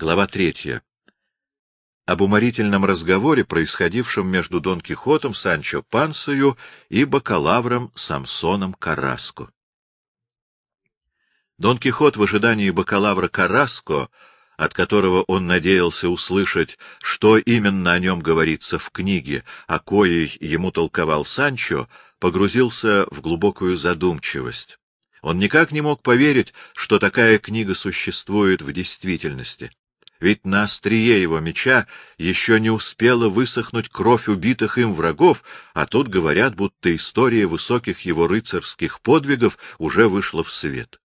Глава третья. Об уморительном разговоре, происходившем между Дон Кихотом, Санчо Пансою и бакалавром Самсоном Караско. Дон Кихот в ожидании бакалавра Караско, от которого он надеялся услышать, что именно о нем говорится в книге, о коей ему толковал Санчо, погрузился в глубокую задумчивость. Он никак не мог поверить, что такая книга существует в действительности. Ведь на острие его меча еще не успела высохнуть кровь убитых им врагов, а тут говорят, будто история высоких его рыцарских подвигов уже вышла в свет.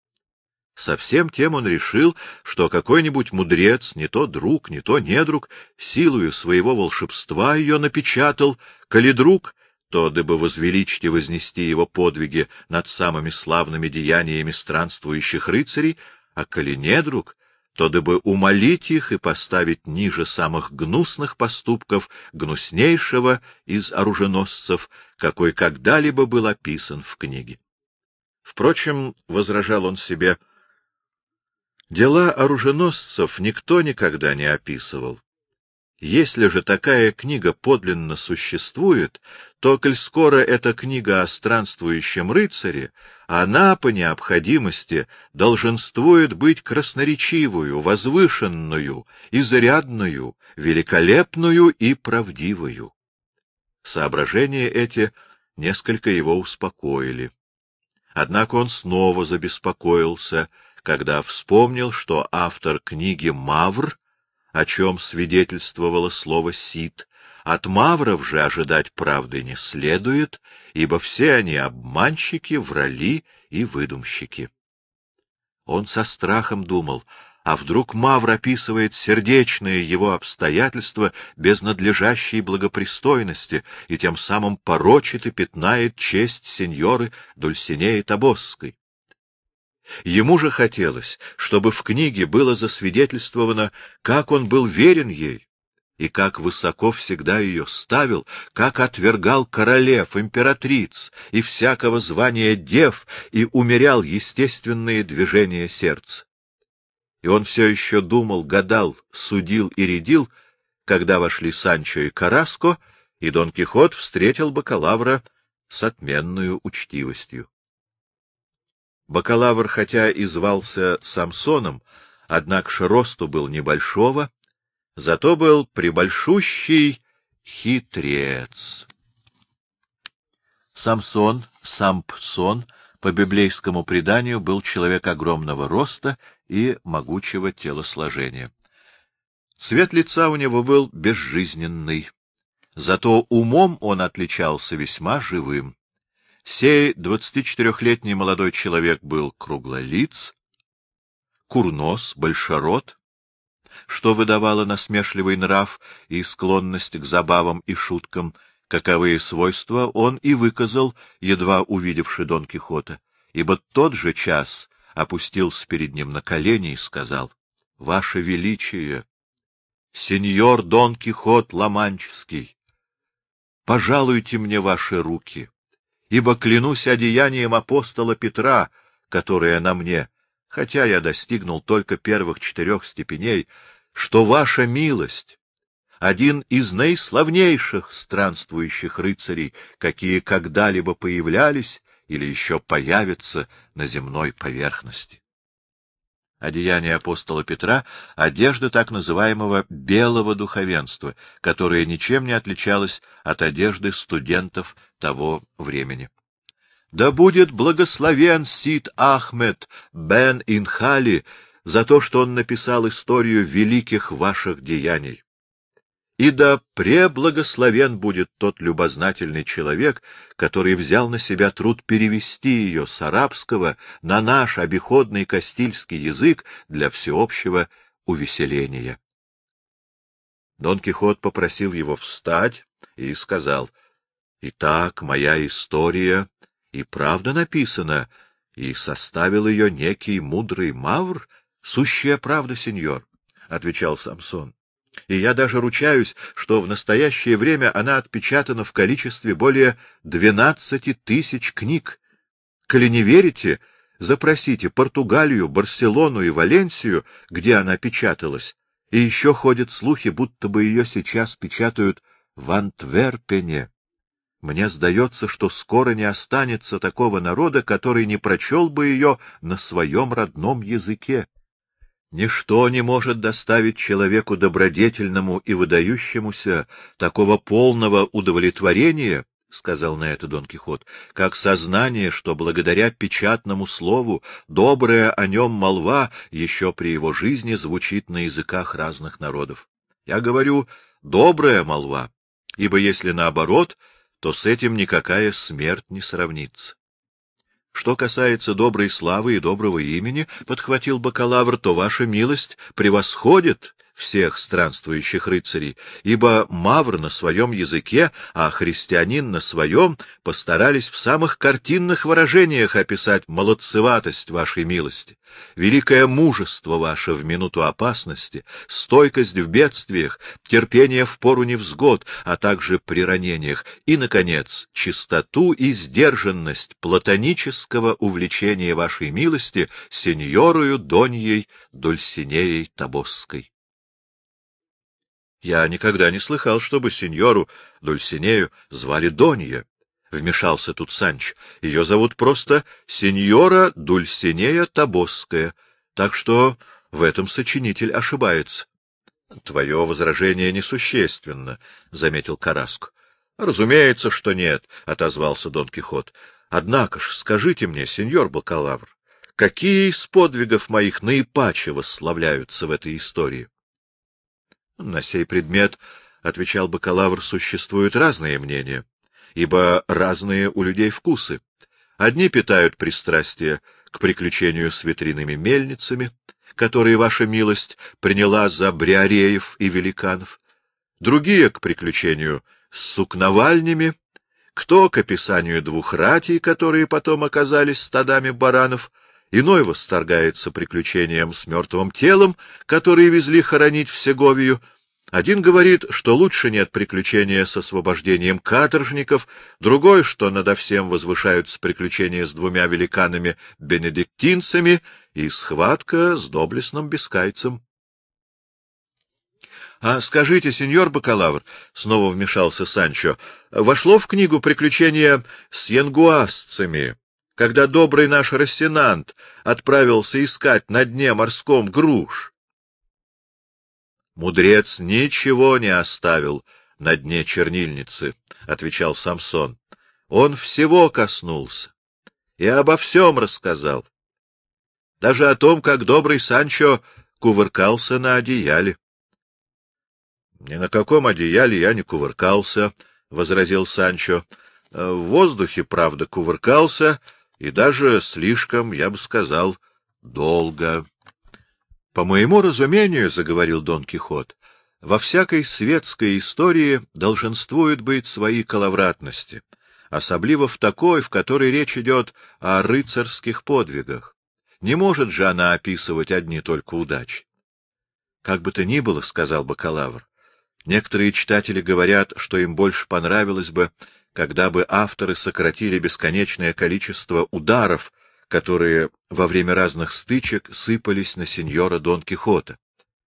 Совсем тем он решил, что какой-нибудь мудрец, не то друг, не то недруг, силою своего волшебства ее напечатал, коли друг, то дабы возвеличить и вознести его подвиги над самыми славными деяниями странствующих рыцарей, а коли недруг, то дабы умолить их и поставить ниже самых гнусных поступков гнуснейшего из оруженосцев, какой когда-либо был описан в книге. Впрочем, — возражал он себе, — дела оруженосцев никто никогда не описывал, если же такая книга подлинно существует, то, коль скоро эта книга о странствующем рыцаре, она, по необходимости, долженствует быть красноречивую, возвышенную, изрядную, великолепную и правдивую. Соображения эти несколько его успокоили. Однако он снова забеспокоился, когда вспомнил, что автор книги «Мавр» о чем свидетельствовало слово «сит», от мавров же ожидать правды не следует, ибо все они обманщики, врали и выдумщики. Он со страхом думал, а вдруг Мавр описывает сердечные его обстоятельства без надлежащей благопристойности и тем самым порочит и пятнает честь сеньоры Дульсинеи Табосской. Ему же хотелось, чтобы в книге было засвидетельствовано, как он был верен ей, и как высоко всегда ее ставил, как отвергал королев, императриц и всякого звания дев и умерял естественные движения сердца. И он все еще думал, гадал, судил и рядил, когда вошли Санчо и Караско, и Дон Кихот встретил бакалавра с отменную учтивостью. Бакалавр, хотя и звался Самсоном, однако росту был небольшого, зато был прибольшущий хитрец. Самсон, Сампсон, по библейскому преданию, был человек огромного роста и могучего телосложения. Цвет лица у него был безжизненный, зато умом он отличался весьма живым. Сей двадцатичетырехлетний молодой человек был круглолиц, курнос, большерот, что выдавало насмешливый нрав и склонность к забавам и шуткам, каковые свойства он и выказал, едва увидевши Дон Кихота, ибо тот же час опустился перед ним на колени и сказал, — Ваше Величие, сеньор Дон Кихот Ламанческий, пожалуйте мне ваши руки ибо клянусь одеянием апостола Петра, которое на мне, хотя я достигнул только первых четырех степеней, что ваша милость — один из наиславнейших странствующих рыцарей, какие когда-либо появлялись или еще появятся на земной поверхности. Одеяние апостола Петра — одежда так называемого белого духовенства, которая ничем не отличалась от одежды студентов того времени. Да будет благословен Сид Ахмед бен Инхали за то, что он написал историю великих ваших деяний. И да преблагословен будет тот любознательный человек, который взял на себя труд перевести ее с арабского на наш обиходный кастильский язык для всеобщего увеселения. Дон Кихот попросил его встать и сказал, — Итак, моя история и правда написана, и составил ее некий мудрый мавр, сущая правда, сеньор, — отвечал Самсон и я даже ручаюсь, что в настоящее время она отпечатана в количестве более двенадцати тысяч книг. Коли не верите, запросите Португалию, Барселону и Валенсию, где она печаталась, И еще ходят слухи, будто бы ее сейчас печатают в Антверпене. Мне сдается, что скоро не останется такого народа, который не прочел бы ее на своем родном языке. Ничто не может доставить человеку добродетельному и выдающемуся такого полного удовлетворения, — сказал на это Дон Кихот, — как сознание, что благодаря печатному слову добрая о нем молва еще при его жизни звучит на языках разных народов. Я говорю «добрая молва», ибо если наоборот — то с этим никакая смерть не сравнится. Что касается доброй славы и доброго имени, — подхватил бакалавр, — то ваша милость превосходит всех странствующих рыцарей, ибо мавр на своем языке, а христианин на своем постарались в самых картинных выражениях описать молодцеватость вашей милости, великое мужество ваше в минуту опасности, стойкость в бедствиях, терпение в пору невзгод, а также при ранениях, и, наконец, чистоту и сдержанность платонического увлечения вашей милости сеньорою Доньей Дульсинеей Табосской. Я никогда не слыхал, чтобы сеньору Дульсинею звали Донья. Вмешался тут Санч. Ее зовут просто сеньора Дульсинея Табосская, так что в этом сочинитель ошибается. — Твое возражение несущественно, — заметил Караску. — Разумеется, что нет, — отозвался Дон Кихот. — Однако ж, скажите мне, сеньор Бакалавр, какие из подвигов моих наипаче восславляются в этой истории? — на сей предмет, — отвечал бакалавр, — существуют разные мнения, ибо разные у людей вкусы. Одни питают пристрастие к приключению с ветряными мельницами, которые ваша милость приняла за бриареев и великанов, другие — к приключению с сукновальнями, кто — к описанию двух ратей, которые потом оказались стадами баранов — иной восторгается приключением с мертвым телом, которые везли хоронить в Сеговию, один говорит, что лучше нет приключения с освобождением каторжников, другой, что надо всем возвышаются приключения с двумя великанами-бенедиктинцами и схватка с доблестным бескайцем. — А скажите, сеньор бакалавр, — снова вмешался Санчо, — вошло в книгу приключения с янгуасцами, когда добрый наш Рассенант отправился искать на дне морском груш. Мудрец ничего не оставил на дне чернильницы, — отвечал Самсон. Он всего коснулся и обо всем рассказал. Даже о том, как добрый Санчо кувыркался на одеяле. — Ни на каком одеяле я не кувыркался, — возразил Санчо. — В воздухе, правда, кувыркался, и даже слишком, я бы сказал, долго. — По моему разумению, — заговорил Дон Кихот, — во всякой светской истории долженствуют быть свои коловратности, особливо в такой, в которой речь идет о рыцарских подвигах. Не может же она описывать одни только удачи. — Как бы то ни было, — сказал бакалавр, — некоторые читатели говорят, что им больше понравилось бы, когда бы авторы сократили бесконечное количество ударов, которые во время разных стычек сыпались на сеньора Дон Кихота.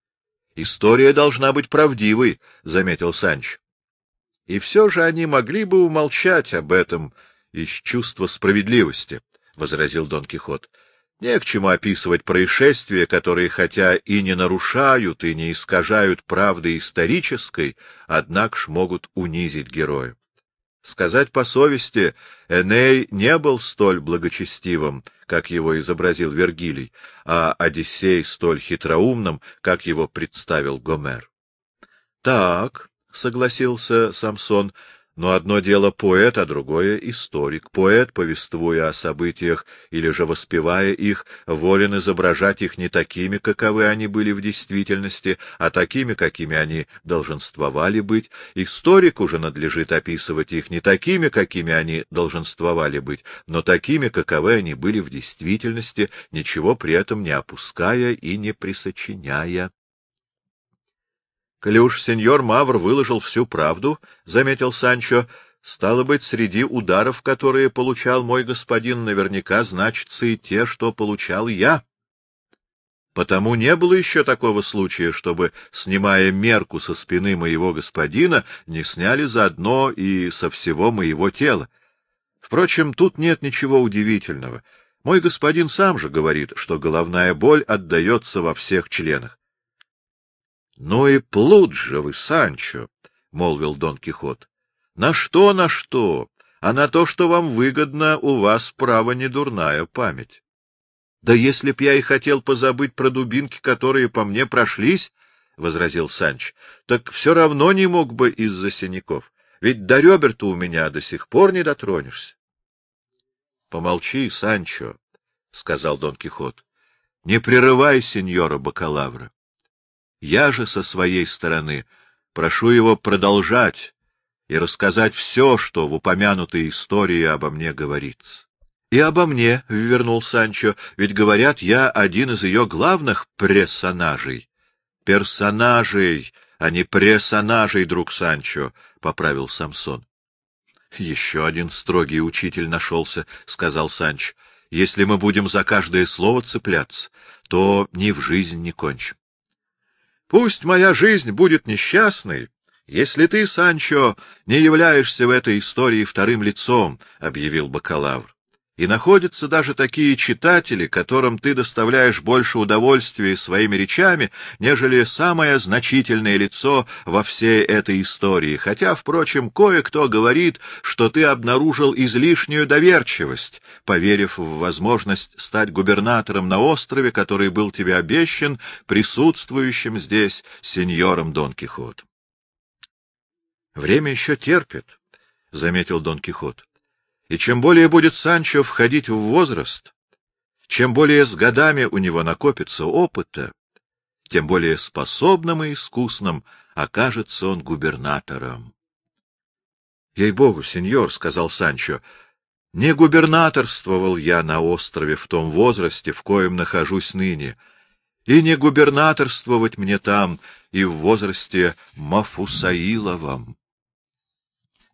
— История должна быть правдивой, — заметил Санч. — И все же они могли бы умолчать об этом из чувства справедливости, — возразил Дон Кихот. — Не к чему описывать происшествия, которые, хотя и не нарушают, и не искажают правды исторической, однако ж могут унизить героя. Сказать по совести, Эней не был столь благочестивым, как его изобразил Вергилий, а Одиссей столь хитроумным, как его представил Гомер. — Так, — согласился Самсон, но одно дело поэт, а другое — историк. Поэт, повествуя о событиях или же воспевая их, волен изображать их не такими, каковы они были в действительности, а такими, какими они долженствовали быть. Историк уже надлежит описывать их не такими, какими они долженствовали быть, но такими, каковы они были в действительности, ничего при этом не опуская и не присочиняя. Коли сеньор Мавр выложил всю правду, — заметил Санчо, — стало быть, среди ударов, которые получал мой господин, наверняка значатся и те, что получал я. Потому не было еще такого случая, чтобы, снимая мерку со спины моего господина, не сняли заодно и со всего моего тела. Впрочем, тут нет ничего удивительного. Мой господин сам же говорит, что головная боль отдается во всех членах. — Ну и плут же вы, Санчо, — молвил Дон Кихот. — На что, на что? А на то, что вам выгодно, у вас, право, не дурная память. Да если б я и хотел позабыть про дубинки, которые по мне прошлись, — возразил Санч, — так все равно не мог бы из-за синяков. Ведь до ребер-то у меня до сих пор не дотронешься. — Помолчи, Санчо, — сказал Дон Кихот. — Не прерывай сеньора бакалавра. Я же со своей стороны прошу его продолжать и рассказать все, что в упомянутой истории обо мне говорится. — И обо мне, — вернул Санчо, — ведь, говорят, я один из ее главных персонажей. — Персонажей, а не персонажей, друг Санчо, — поправил Самсон. — Еще один строгий учитель нашелся, — сказал Санч. — Если мы будем за каждое слово цепляться, то ни в жизнь не кончим. — Пусть моя жизнь будет несчастной, если ты, Санчо, не являешься в этой истории вторым лицом, — объявил бакалавр. И находятся даже такие читатели, которым ты доставляешь больше удовольствия своими речами, нежели самое значительное лицо во всей этой истории, хотя, впрочем, кое-кто говорит, что ты обнаружил излишнюю доверчивость, поверив в возможность стать губернатором на острове, который был тебе обещан присутствующим здесь сеньором Дон Кихот. — Время еще терпит, — заметил Дон Кихот. И чем более будет Санчо входить в возраст, чем более с годами у него накопится опыта, тем более способным и искусным окажется он губернатором. — Ей-богу, сеньор, — сказал Санчо, — не губернаторствовал я на острове в том возрасте, в коем нахожусь ныне, и не губернаторствовать мне там и в возрасте Мафусаиловом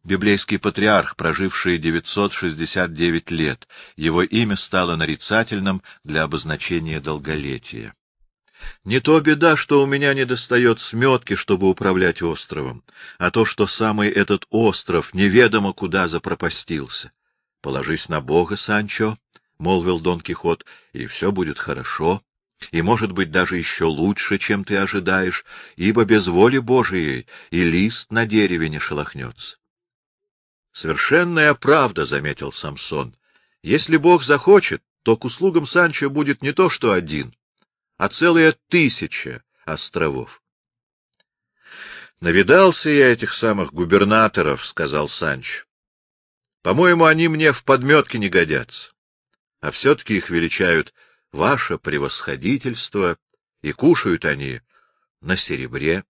библейский патриарх, проживший 969 лет. Его имя стало нарицательным для обозначения долголетия. Не то беда, что у меня не достает сметки, чтобы управлять островом, а то, что самый этот остров неведомо куда запропастился. — Положись на Бога, Санчо, — молвил Дон Кихот, — и все будет хорошо, и, может быть, даже еще лучше, чем ты ожидаешь, ибо без воли Божией и лист на дереве не шелохнется. Совершенная правда, — заметил Самсон. Если Бог захочет, то к услугам Санчо будет не то что один, а целая тысяча островов. Навидался я этих самых губернаторов, — сказал Санч. По-моему, они мне в подметке не годятся. А все-таки их величают ваше превосходительство, и кушают они на серебре.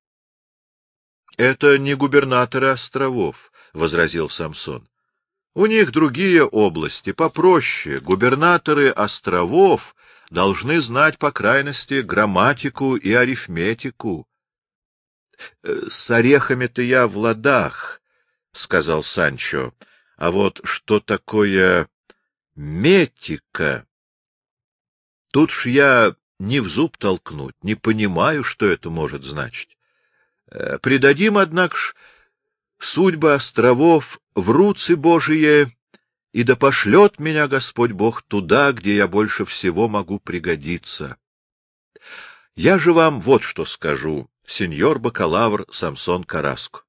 Это не губернаторы островов, — возразил Самсон. У них другие области, попроще. Губернаторы островов должны знать, по крайности, грамматику и арифметику. Э, — С орехами-то я в ладах, — сказал Санчо. — А вот что такое метика? Тут ж я не в зуб толкнуть, не понимаю, что это может значить. Э, придадим, однако ж, судьбы островов в руцы Божие, и да пошлет меня Господь Бог туда, где я больше всего могу пригодиться. Я же вам вот что скажу, сеньор бакалавр Самсон Караско.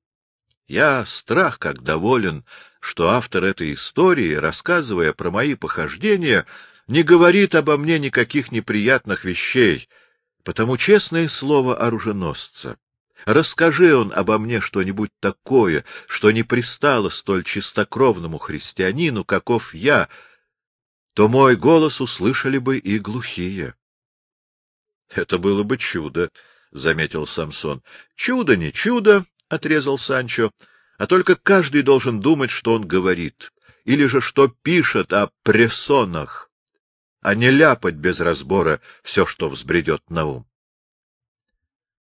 Я страх как доволен, что автор этой истории, рассказывая про мои похождения, не говорит обо мне никаких неприятных вещей, потому честное слово оруженосца. Расскажи он обо мне что-нибудь такое, что не пристало столь чистокровному христианину, каков я, то мой голос услышали бы и глухие. — Это было бы чудо, — заметил Самсон. — Чудо не чудо, — отрезал Санчо, — а только каждый должен думать, что он говорит, или же что пишет о прессонах, а не ляпать без разбора все, что взбредет на ум.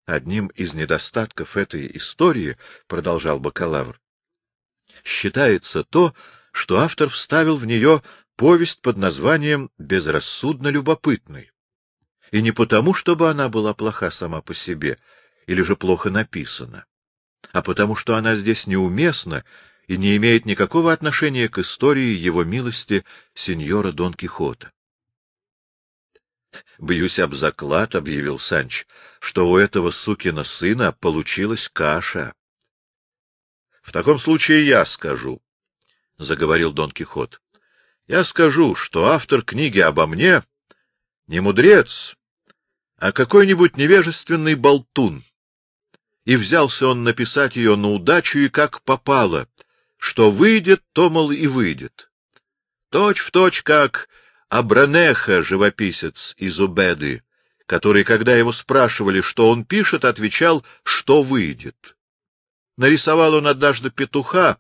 Одним из недостатков этой истории, — продолжал бакалавр, — считается то, что автор вставил в нее повесть под названием «Безрассудно любопытный». И не потому, чтобы она была плоха сама по себе, или же плохо написана, а потому что она здесь неуместна и не имеет никакого отношения к истории его милости сеньора Дон Кихота. — Бьюсь об заклад, — объявил Санч, — что у этого сукина сына получилась каша. — В таком случае я скажу, — заговорил Дон Кихот. — Я скажу, что автор книги обо мне не мудрец, а какой-нибудь невежественный болтун. И взялся он написать ее на удачу и как попало. Что выйдет, то, мол, и выйдет. Точь в точь, как Абранеха, живописец из Убеды, который, когда его спрашивали, что он пишет, отвечал, что выйдет. Нарисовал он однажды петуха,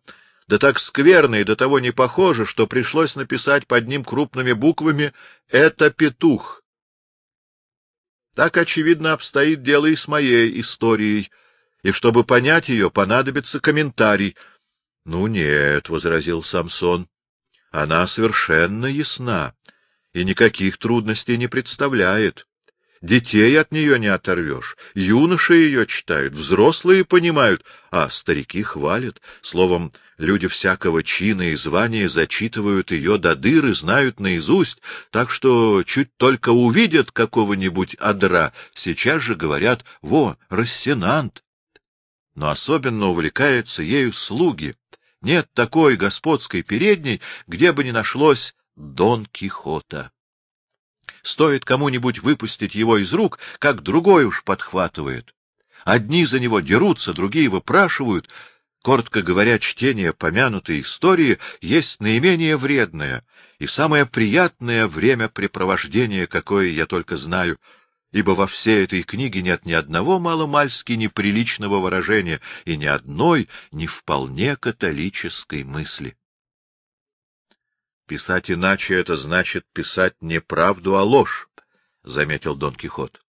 да так скверно и до того не похоже, что пришлось написать под ним крупными буквами «Это петух». Так, очевидно, обстоит дело и с моей историей, и чтобы понять ее, понадобится комментарий. — Ну нет, — возразил Самсон, — она совершенно ясна и никаких трудностей не представляет. Детей от нее не оторвешь, юноши ее читают, взрослые понимают, а старики хвалят. Словом, люди всякого чина и звания зачитывают ее до дыры, знают наизусть, так что чуть только увидят какого-нибудь адра, сейчас же говорят «Во, Рассенант!» Но особенно увлекаются ею слуги. Нет такой господской передней, где бы не нашлось Дон Кихота. Стоит кому-нибудь выпустить его из рук, как другой уж подхватывает. Одни за него дерутся, другие выпрашивают. Коротко говоря, чтение помянутой истории есть наименее вредное и самое приятное времяпрепровождение, какое я только знаю, ибо во всей этой книге нет ни одного маломальски неприличного выражения и ни одной не вполне католической мысли. Писать иначе — это значит писать не правду, а ложь, — заметил Дон Кихот.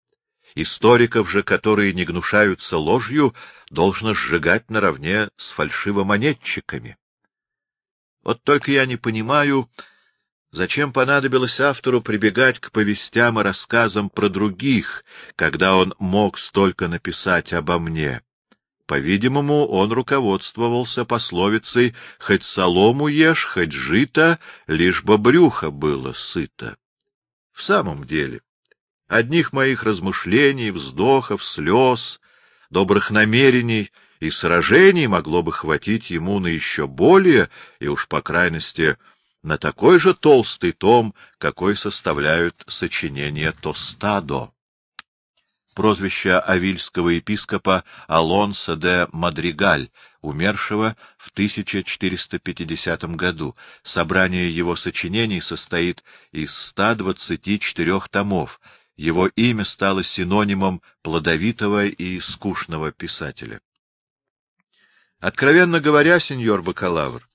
Историков же, которые не гнушаются ложью, должно сжигать наравне с фальшивомонетчиками. Вот только я не понимаю, зачем понадобилось автору прибегать к повестям и рассказам про других, когда он мог столько написать обо мне. По-видимому, он руководствовался пословицей «хоть солому ешь, хоть жито, лишь бы брюхо было сыто». В самом деле, одних моих размышлений, вздохов, слез, добрых намерений и сражений могло бы хватить ему на еще более, и уж по крайности на такой же толстый том, какой составляют сочинения Тостадо прозвище авильского епископа Алонса де Мадригаль, умершего в 1450 году. Собрание его сочинений состоит из 124 томов. Его имя стало синонимом плодовитого и скучного писателя. Откровенно говоря, сеньор бакалавр,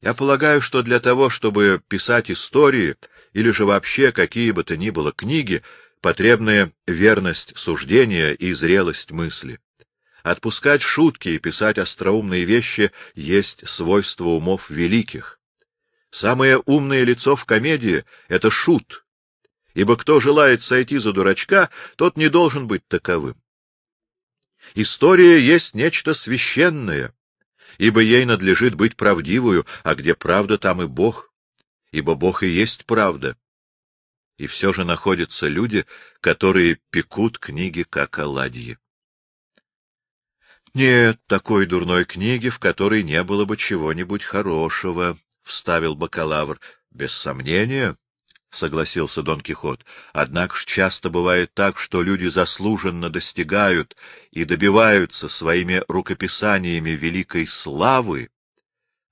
я полагаю, что для того, чтобы писать истории или же вообще какие бы то ни было книги, потребная верность суждения и зрелость мысли. Отпускать шутки и писать остроумные вещи есть свойство умов великих. Самое умное лицо в комедии — это шут, ибо кто желает сойти за дурачка, тот не должен быть таковым. История есть нечто священное, ибо ей надлежит быть правдивую, а где правда, там и Бог, ибо Бог и есть правда. И все же находятся люди, которые пекут книги как оладьи. Нет такой дурной книги, в которой не было бы чего-нибудь хорошего, — вставил бакалавр. — Без сомнения, — согласился Дон Кихот. — Однако ж часто бывает так, что люди заслуженно достигают и добиваются своими рукописаниями великой славы,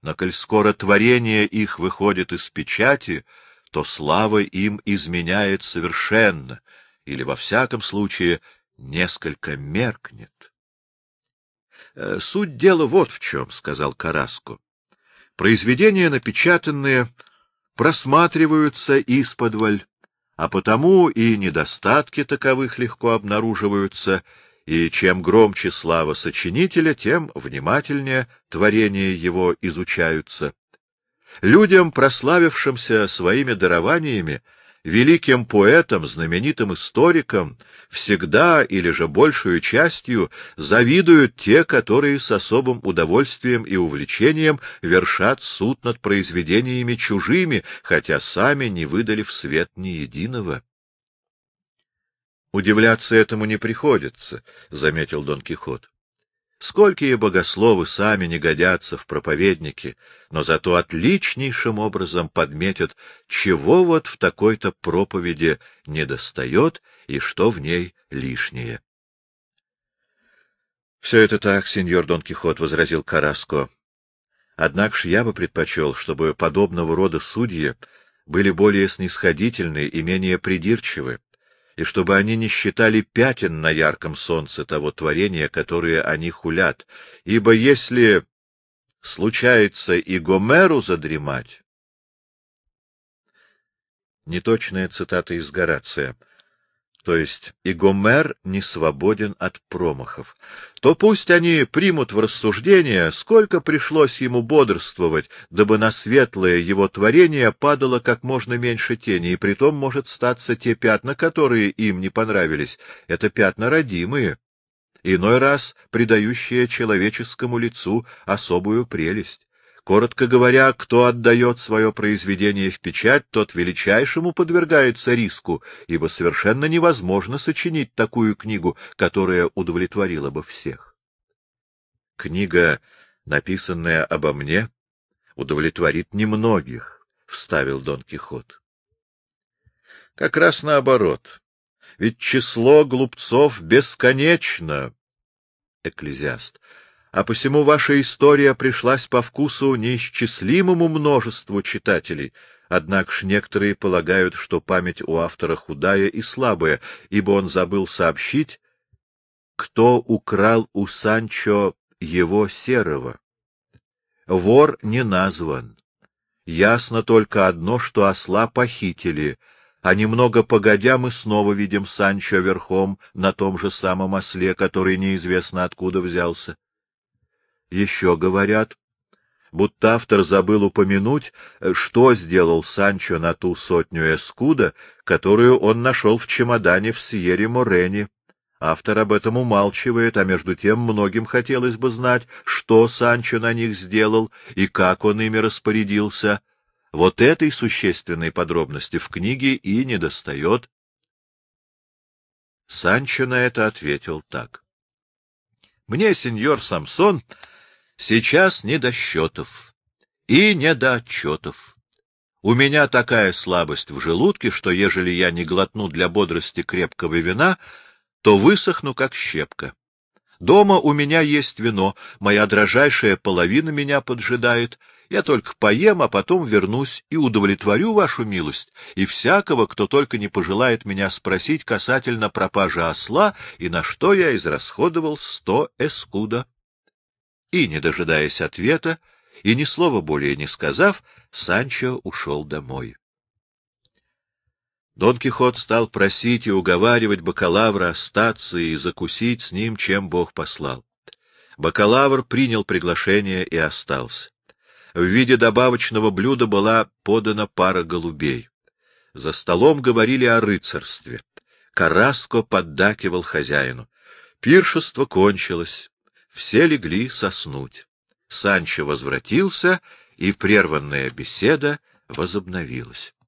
но коль скоро творение их выходит из печати, то слава им изменяет совершенно, или, во всяком случае, несколько меркнет. «Э, — Суть дела вот в чем, — сказал Караско. — Произведения, напечатанные, просматриваются исподволь, а потому и недостатки таковых легко обнаруживаются, и чем громче слава сочинителя, тем внимательнее творения его изучаются. Людям, прославившимся своими дарованиями, великим поэтам, знаменитым историкам всегда или же большую частью завидуют те, которые с особым удовольствием и увлечением вершат суд над произведениями чужими, хотя сами не выдали в свет ни единого. Удивляться этому не приходится, — заметил Дон Кихот. Сколькие богословы сами не годятся в проповедники, но зато отличнейшим образом подметят, чего вот в такой-то проповеди недостает и что в ней лишнее. — Все это так, сеньор Дон Кихот, — возразил Караско. — Однако ж я бы предпочел, чтобы подобного рода судьи были более снисходительны и менее придирчивы, и чтобы они не считали пятен на ярком солнце того творения, которое они хулят, ибо если случается и Гомеру задремать... Неточная цитата из Горация — то есть и Гомер не свободен от промахов, то пусть они примут в рассуждение, сколько пришлось ему бодрствовать, дабы на светлое его творение падало как можно меньше тени, и притом может статься те пятна, которые им не понравились, это пятна родимые, иной раз придающие человеческому лицу особую прелесть. Коротко говоря, кто отдает свое произведение в печать, тот величайшему подвергается риску, ибо совершенно невозможно сочинить такую книгу, которая удовлетворила бы всех. Книга, написанная обо мне, удовлетворит немногих, — вставил Дон Кихот. Как раз наоборот. Ведь число глупцов бесконечно. Экклезиаст а посему ваша история пришлась по вкусу неисчислимому множеству читателей, однако ж некоторые полагают, что память у автора худая и слабая, ибо он забыл сообщить, кто украл у Санчо его серого. Вор не назван. Ясно только одно, что осла похитили, а немного погодя мы снова видим Санчо верхом на том же самом осле, который неизвестно откуда взялся. Еще говорят, будто автор забыл упомянуть, что сделал Санчо на ту сотню эскуда, которую он нашел в чемодане в Сьерре-Морене. Автор об этом умалчивает, а между тем многим хотелось бы знать, что Санчо на них сделал и как он ими распорядился. Вот этой существенной подробности в книге и недостает. Санчо на это ответил так. — Мне, сеньор Самсон, Сейчас не до счетов и не до отчетов. У меня такая слабость в желудке, что ежели я не глотну для бодрости крепкого вина, то высохну, как щепка. Дома у меня есть вино, моя дрожайшая половина меня поджидает. Я только поем, а потом вернусь и удовлетворю вашу милость и всякого, кто только не пожелает меня спросить касательно пропажи осла и на что я израсходовал сто эскуда и, не дожидаясь ответа, и ни слова более не сказав, Санчо ушел домой. Дон Кихот стал просить и уговаривать бакалавра остаться и закусить с ним, чем Бог послал. Бакалавр принял приглашение и остался. В виде добавочного блюда была подана пара голубей. За столом говорили о рыцарстве. Караско поддакивал хозяину. Пиршество кончилось. Все легли соснуть. Санчо возвратился, и прерванная беседа возобновилась.